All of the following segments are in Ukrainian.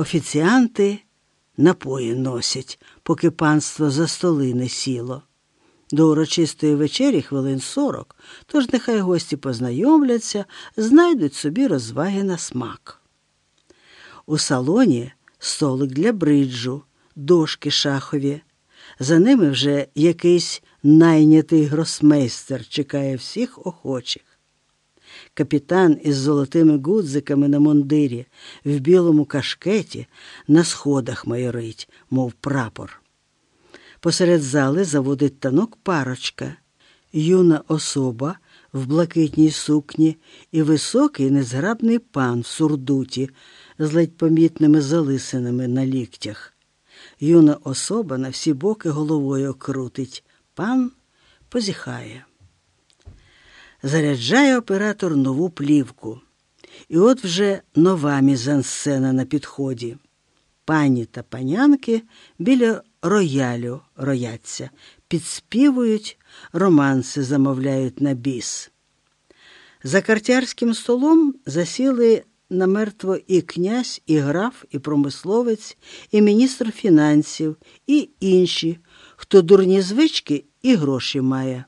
Офіціанти напої носять, поки панство за столи не сіло. До урочистої вечері хвилин сорок, тож нехай гості познайомляться, знайдуть собі розваги на смак. У салоні столик для бриджу, дошки шахові. За ними вже якийсь найнятий гросмейстер чекає всіх охочих. Капітан із золотими гудзиками на мундирі, в білому кашкеті, на сходах майорить, мов прапор. Посеред зали заводить танок парочка, юна особа в блакитній сукні і високий незграбний пан в сурдуті з ледь помітними залисинами на ліктях. Юна особа на всі боки головою крутить, пан позіхає. Заряджає оператор нову плівку. І от вже нова мізансцена на підході. Пані та панянки біля роялю рояться, підспівують, романси замовляють на біс. За картярським столом засіли намертво і князь, і граф, і промисловець, і міністр фінансів, і інші, хто дурні звички і гроші має.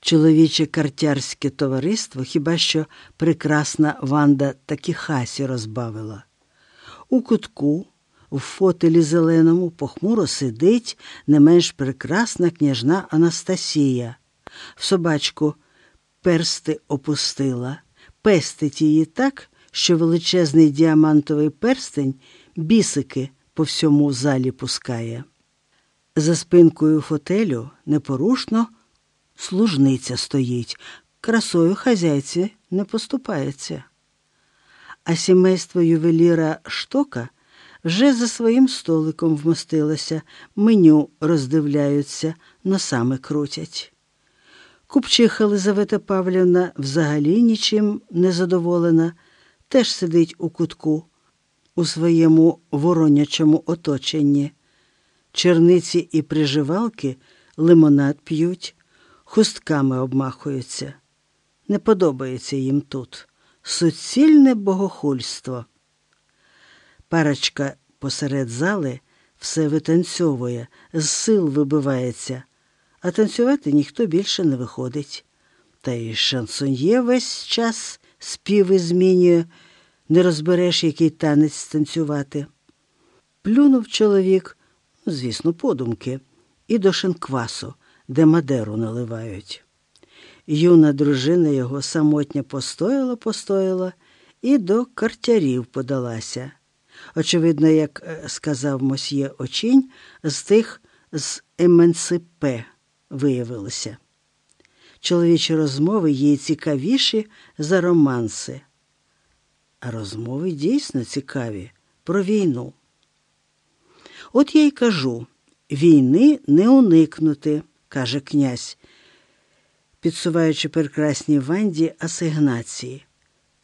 Чоловіче картярське товариство хіба що прекрасна Ванда Такіхасі розбавила. У кутку, в фотелі зеленому, похмуро сидить не менш прекрасна княжна Анастасія. В собачку персти опустила, пестить її так, що величезний діамантовий перстень бісики по всьому залі пускає. За спинкою фотелю непорушно служниця стоїть, красою хазяйці не поступається. А сімейство ювеліра штока вже за своїм столиком вмостилося, меню роздивляються, носами крутять. Купчиха Лизавета Павлівна взагалі нічим не задоволена, теж сидить у кутку, у своєму воронячому оточенні. Черниці і приживалки лимонад п'ють, хустками обмахуються. Не подобається їм тут. Суцільне богохульство. Парочка посеред зали все витанцьовує, з сил вибивається, а танцювати ніхто більше не виходить. Та й шансоньє весь час співи змінює, не розбереш, який танець танцювати. Плюнув чоловік, ну, звісно, подумки, і до шинквасу, де Мадеру наливають. Юна дружина його самотня постояла, постояла і до картярів подалася. Очевидно, як е, сказав мосьє очінь, з тих з еменсипе виявилося. Чоловічі розмови їй цікавіші за романси. А розмови дійсно цікаві про війну. От я й кажу війни не уникнути, каже князь, підсуваючи прекрасній Ванді асигнації.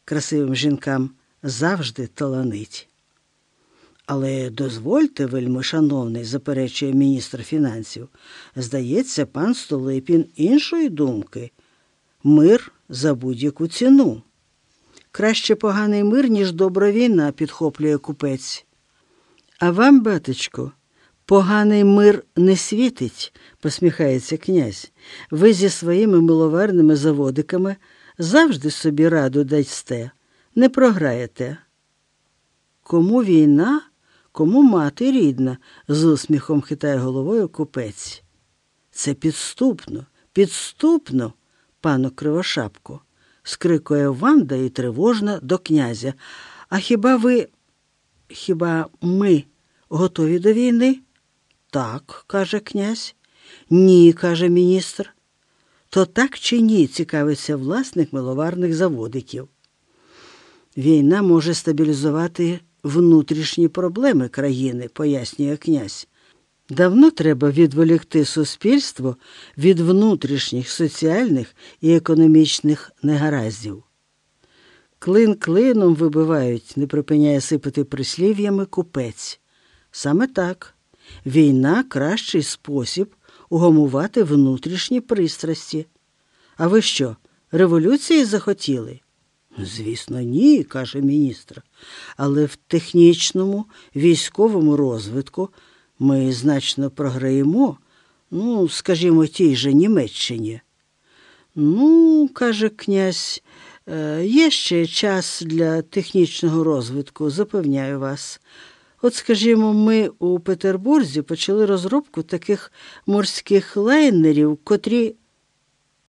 Красивим жінкам завжди таланить. Але дозвольте, вельми шановний, заперечує міністр фінансів, здається, пан Столипін іншої думки мир за будь-яку ціну. Краще поганий мир, ніж добра війна, підхоплює купець. А вам, батечко, поганий мир не світить, посміхається князь. Ви зі своїми миловарними заводиками завжди собі раду дасте, не програєте. Кому війна? Кому мати рідна? з усміхом хитає головою купець. Це підступно, підступно, пану Кривошапку, скрикує Ванда і тривожна до князя. А хіба ви, хіба ми готові до війни? Так, каже князь. Ні, каже міністр. То так чи ні, цікавиться власник миловарних заводиків. Війна може стабілізувати внутрішні проблеми країни, пояснює князь. Давно треба відволікти суспільство від внутрішніх соціальних і економічних негараздів. Клин клином вибивають, не припиняє сипати прислів'ями купець. Саме так, війна кращий спосіб угамувати внутрішні пристрасті. А ви що, революції захотіли? Звісно, ні, каже міністр. Але в технічному військовому розвитку ми значно програємо, ну, скажімо, тій же Німеччині. Ну, каже князь, «е, є ще час для технічного розвитку, запевняю вас. От, скажімо, ми у Петербурзі почали розробку таких морських лайнерів, котрі